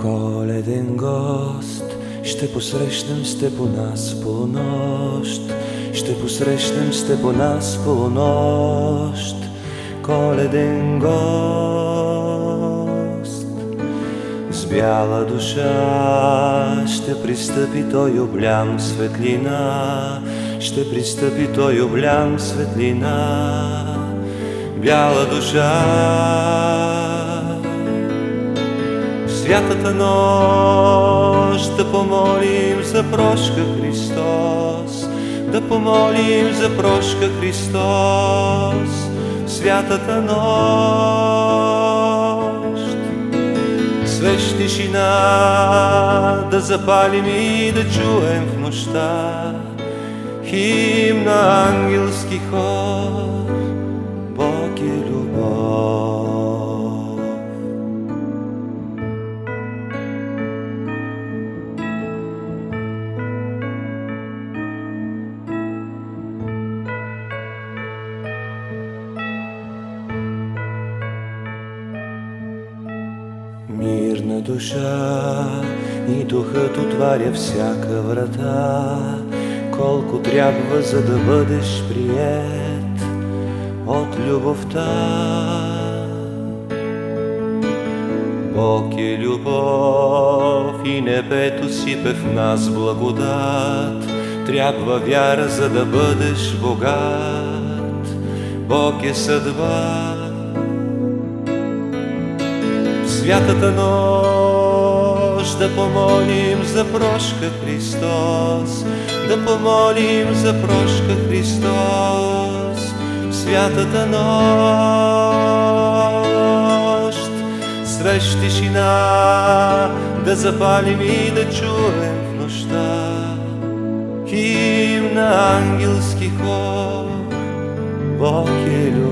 Коледен гост, ще посрещнем сте по нас полунощ, ще посрещнем сте по нас полунощ, коледен гост. С бяла душа ще пристъпи той облям светлина, ще пристъпи той облям светлина, бяла душа святата нощ да помолим за прошка Христос, да помолим за прошка Христос, святата нощ. Свещ тишина да запалим и да чуем в нощта химн на ангелски хор, Мирна душа и духът отваря всяка врата, колко трябва за да бъдеш прият от любовта. Бог е любов и небето сипе в нас благодат, трябва вяра за да бъдеш богат. Бог е съдба святата нощ да помолим за прошка Христос, да помолим за прошка Христос. Святата нощ срещ тишина да запалим и да чуем в нощта химн на ангелски хор. Бог е любов.